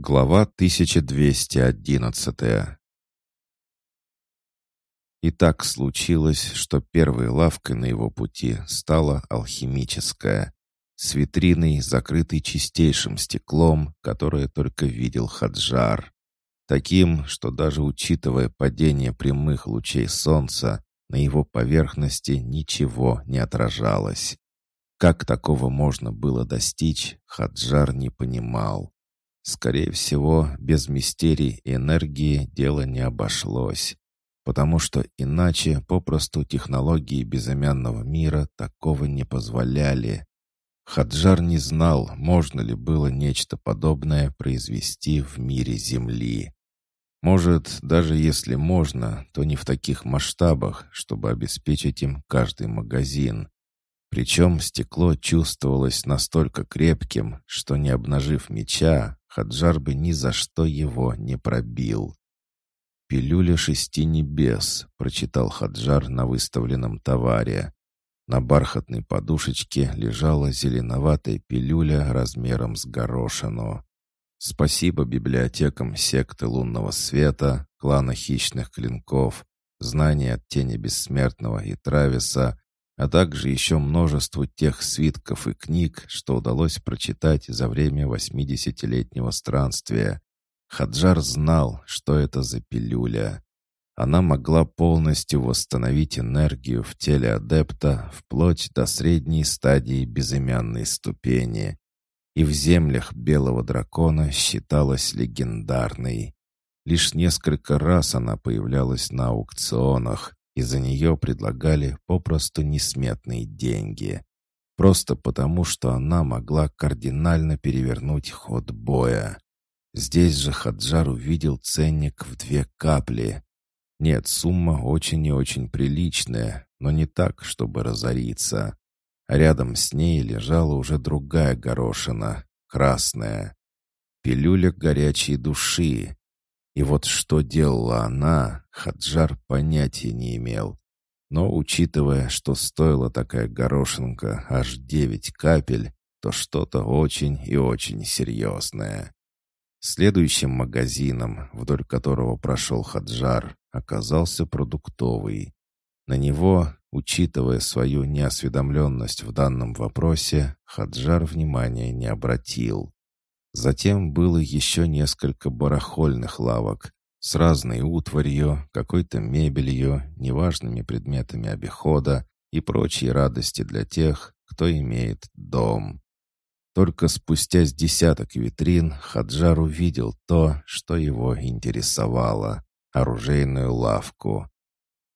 Глава 1211 И так случилось, что первой лавкой на его пути стала алхимическая, с витриной, закрытой чистейшим стеклом, которое только видел Хаджар. Таким, что даже учитывая падение прямых лучей солнца, на его поверхности ничего не отражалось. Как такого можно было достичь, Хаджар не понимал. Скорее всего, без мистерий и энергии дело не обошлось, потому что иначе попросту технологии безымянного мира такого не позволяли. Хаджар не знал, можно ли было нечто подобное произвести в мире Земли. Может, даже если можно, то не в таких масштабах, чтобы обеспечить им каждый магазин. Причем стекло чувствовалось настолько крепким, что не обнажив меча, Хаджар бы ни за что его не пробил. «Пилюля шести небес», — прочитал Хаджар на выставленном товаре. На бархатной подушечке лежала зеленоватая пилюля размером с горошину. Спасибо библиотекам секты лунного света, клана хищных клинков, знания от тени бессмертного и Трависа, а также еще множеству тех свитков и книг, что удалось прочитать за время восьмидесятилетнего странствия. Хаджар знал, что это за пилюля. Она могла полностью восстановить энергию в теле адепта вплоть до средней стадии безымянной ступени. И в землях белого дракона считалась легендарной. Лишь несколько раз она появлялась на аукционах, и за нее предлагали попросту несметные деньги. Просто потому, что она могла кардинально перевернуть ход боя. Здесь же Хаджар увидел ценник в две капли. Нет, сумма очень и очень приличная, но не так, чтобы разориться. Рядом с ней лежала уже другая горошина, красная. Пилюля горячей души. И вот что делала она, Хаджар понятия не имел. Но, учитывая, что стоила такая горошинка аж девять капель, то что-то очень и очень серьезное. Следующим магазином, вдоль которого прошел Хаджар, оказался продуктовый. На него, учитывая свою неосведомленность в данном вопросе, Хаджар внимания не обратил. Затем было еще несколько барахольных лавок с разной утварью, какой-то мебелью, неважными предметами обихода и прочей радости для тех, кто имеет дом. Только спустя с десяток витрин Хаджар увидел то, что его интересовало — оружейную лавку.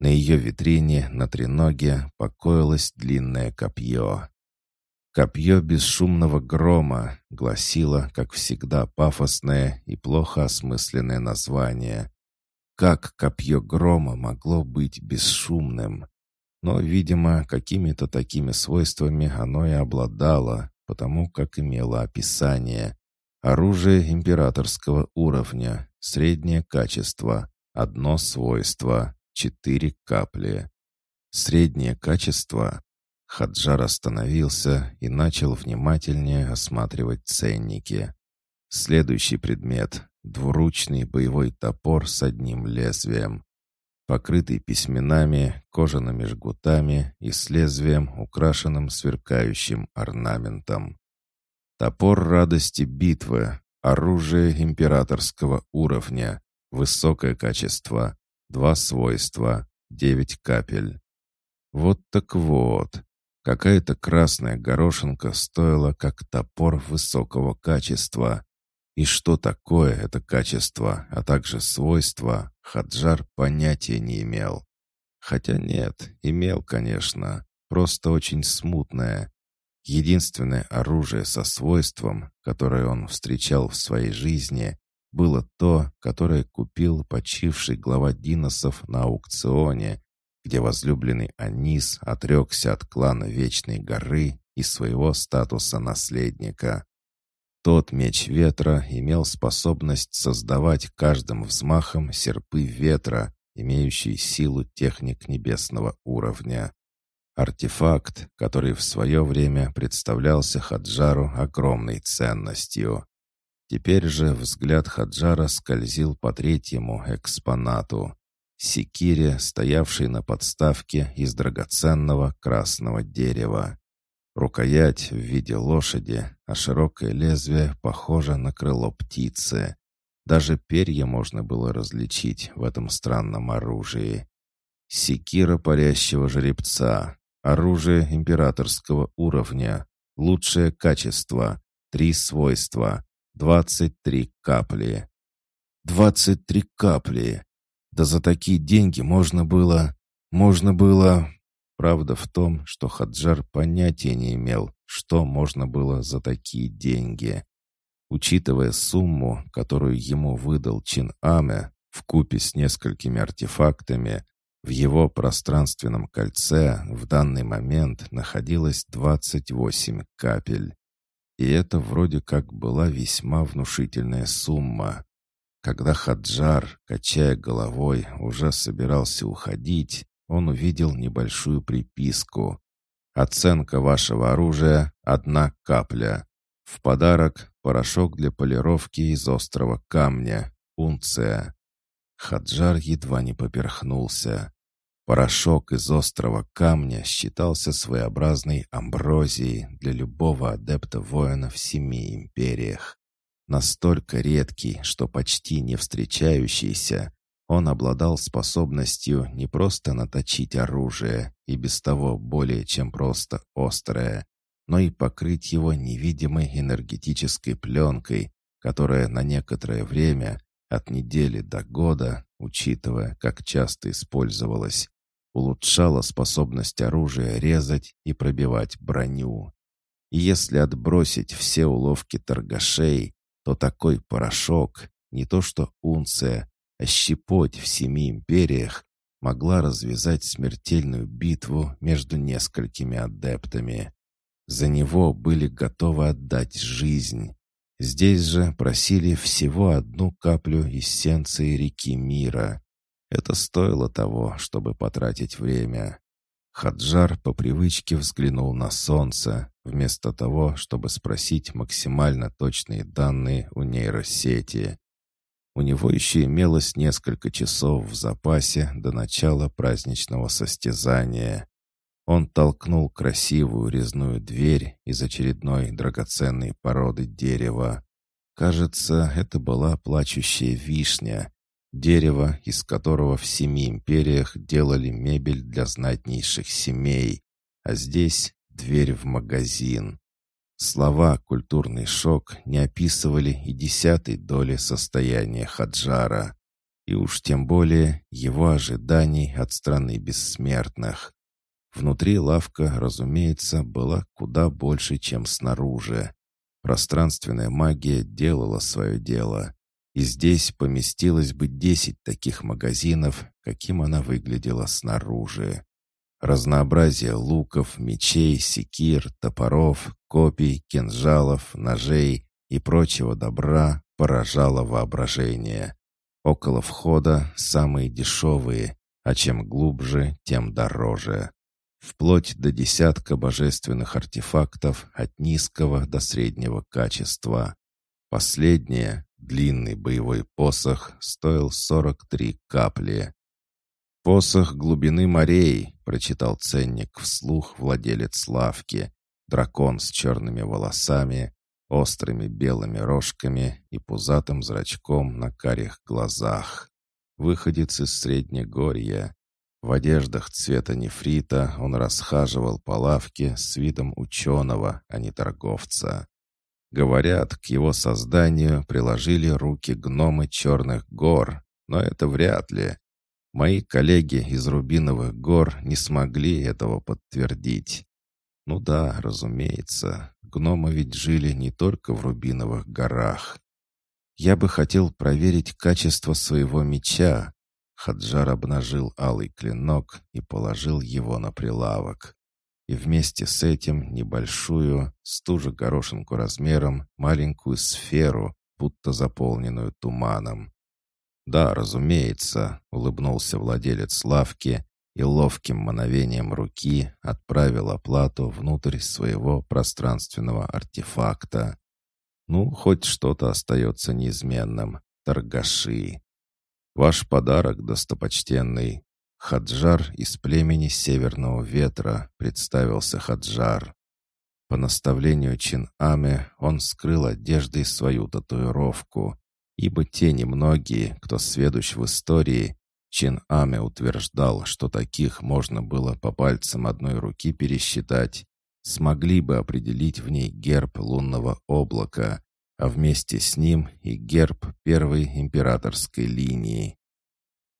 На ее витрине на треноге покоилось длинное копье. «Копье бесшумного грома» гласило, как всегда, пафосное и плохо осмысленное название. Как копье грома могло быть бесшумным? Но, видимо, какими-то такими свойствами оно и обладало, потому как имело описание. Оружие императорского уровня, среднее качество, одно свойство, четыре капли. Среднее качество Хаджар остановился и начал внимательнее осматривать ценники. Следующий предмет — двуручный боевой топор с одним лезвием, покрытый письменами, кожаными жгутами и с лезвием, украшенным сверкающим орнаментом. Топор радости битвы, оружие императорского уровня, высокое качество, два свойства, девять капель. Вот так вот, Какая-то красная горошинка стоила как топор высокого качества. И что такое это качество, а также свойства, Хаджар понятия не имел. Хотя нет, имел, конечно, просто очень смутное. Единственное оружие со свойством, которое он встречал в своей жизни, было то, которое купил почивший глава Диносов на аукционе где возлюбленный Анис отрекся от клана Вечной Горы и своего статуса наследника. Тот меч ветра имел способность создавать каждым взмахом серпы ветра, имеющие силу техник небесного уровня. Артефакт, который в свое время представлялся Хаджару огромной ценностью. Теперь же взгляд Хаджара скользил по третьему экспонату. Секире, стоявшей на подставке из драгоценного красного дерева. Рукоять в виде лошади, а широкое лезвие похоже на крыло птицы. Даже перья можно было различить в этом странном оружии. Секира парящего жеребца. Оружие императорского уровня. Лучшее качество. Три свойства. Двадцать три капли. Двадцать три капли. Да за такие деньги можно было... Можно было... Правда в том, что Хаджар понятия не имел, что можно было за такие деньги. Учитывая сумму, которую ему выдал Чин Аме, в купе с несколькими артефактами, в его пространственном кольце в данный момент находилось 28 капель. И это вроде как была весьма внушительная сумма. Когда Хаджар, качая головой, уже собирался уходить, он увидел небольшую приписку. «Оценка вашего оружия — одна капля. В подарок порошок для полировки из острого камня, унция. Хаджар едва не поперхнулся. Порошок из острого камня считался своеобразной амброзией для любого адепта воина в семи империях. Настолько редкий, что почти не встречающийся, он обладал способностью не просто наточить оружие, и без того более чем просто острое, но и покрыть его невидимой энергетической пленкой, которая на некоторое время, от недели до года, учитывая, как часто использовалась, улучшала способность оружия резать и пробивать броню. И если отбросить все уловки торгашей, то такой порошок, не то что унция, а щепоть в семи империях, могла развязать смертельную битву между несколькими адептами. За него были готовы отдать жизнь. Здесь же просили всего одну каплю эссенции реки мира. Это стоило того, чтобы потратить время. Хаджар по привычке взглянул на солнце, вместо того, чтобы спросить максимально точные данные у нейросети. У него еще имелось несколько часов в запасе до начала праздничного состязания. Он толкнул красивую резную дверь из очередной драгоценной породы дерева. Кажется, это была плачущая вишня, дерево, из которого в семи империях делали мебель для знатнейших семей, а здесь дверь в магазин. Слова «культурный шок» не описывали и десятой доли состояния Хаджара, и уж тем более его ожиданий от страны бессмертных. Внутри лавка, разумеется, была куда больше, чем снаружи. Пространственная магия делала свое дело. И здесь поместилось бы десять таких магазинов, каким она выглядела снаружи. Разнообразие луков, мечей, секир, топоров, копий, кинжалов, ножей и прочего добра поражало воображение. Около входа самые дешевые, а чем глубже, тем дороже вплоть до десятка божественных артефактов от низкого до среднего качества. Последнее, длинный боевой посох, стоил 43 капли. «Посох глубины морей», — прочитал ценник вслух владелец лавки, дракон с черными волосами, острыми белыми рожками и пузатым зрачком на карих глазах. Выходец из Среднегорья, в одеждах цвета нефрита он расхаживал по лавке с видом ученого, а не торговца. Говорят, к его созданию приложили руки гномы Черных гор, но это вряд ли. Мои коллеги из Рубиновых гор не смогли этого подтвердить. Ну да, разумеется, гномы ведь жили не только в Рубиновых горах. Я бы хотел проверить качество своего меча, Хаджар обнажил алый клинок и положил его на прилавок. И вместе с этим небольшую, стужу горошинку размером, маленькую сферу, будто заполненную туманом. «Да, разумеется», — улыбнулся владелец лавки и ловким мановением руки отправил оплату внутрь своего пространственного артефакта. Ну, хоть что-то остается неизменным. Торгаши. Ваш подарок, достопочтенный. Хаджар из племени Северного Ветра, представился Хаджар. По наставлению Чин-Аме он скрыл одеждой свою татуировку, ибо те немногие, кто сведущ в истории, Чин-Аме утверждал, что таких можно было по пальцам одной руки пересчитать, смогли бы определить в ней герб лунного облака, а вместе с ним и герб первой императорской линии.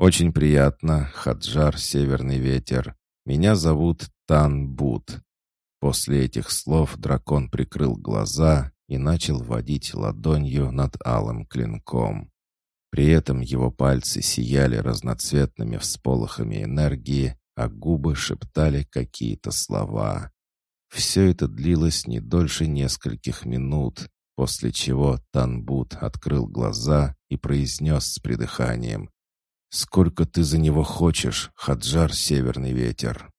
«Очень приятно, Хаджар Северный Ветер. Меня зовут Тан Бут. После этих слов дракон прикрыл глаза и начал водить ладонью над алым клинком. При этом его пальцы сияли разноцветными всполохами энергии, а губы шептали какие-то слова. Все это длилось не дольше нескольких минут, после чего Танбут открыл глаза и произнес с придыханием «Сколько ты за него хочешь, Хаджар Северный Ветер?»